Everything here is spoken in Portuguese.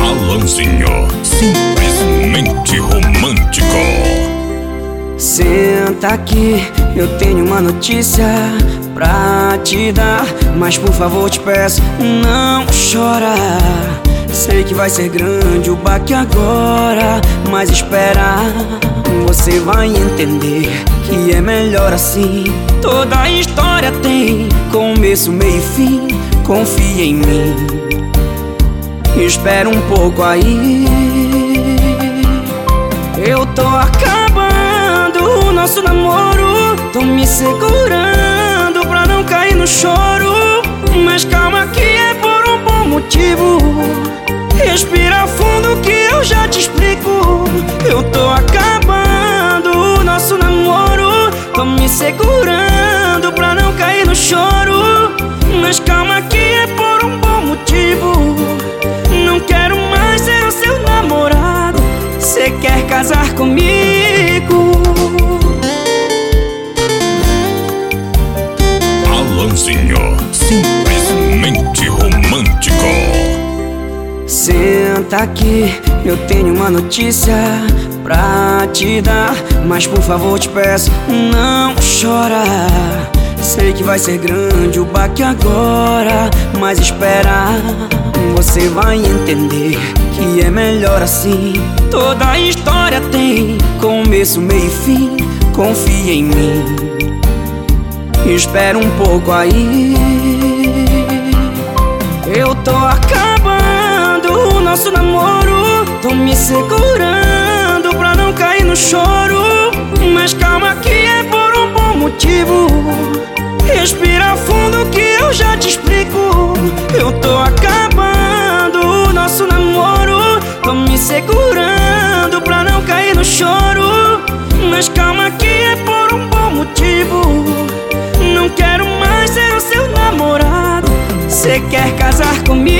Alanzinho, simplesmente romântico. Senta aqui, eu tenho uma notícia pra te dar. Mas por favor te peço, não chora. Sei que vai ser grande o baque agora, mas espera, você vai entender que é melhor assim. Toda história tem começo, meio e fim. Confia em mim. Espera um pouco aí. Eu tô acabando o nosso namoro. Tô me segurando pra não cair no choro. Mas calma que é por um bom motivo. Respira fundo que eu já te explico. Eu tô me segurando pra não cair no choro. Mas calma que é por um bom motivo. Não quero mais ser o seu namorado. Cê quer casar comigo? Alanzinho, simplesmente romântico. Senta aqui, eu tenho uma notícia pra te dar. Mas por favor te peço, não chora. Sei que vai ser grande o baque agora, mas espera, você vai entender que é melhor assim. Toda história tem começo, meio e fim. Confia em mim. Espera um pouco aí. Eu tô acabando o nosso namoro. Tô me segurando no choro. Mas calma que é por um bom motivo. Respira fundo que eu já te explico. Eu tô acabando o nosso namoro. Tô me segurando pra não cair no choro. Mas calma que é por um bom motivo. Não quero mais ser o seu namorado. Cê quer casar comigo?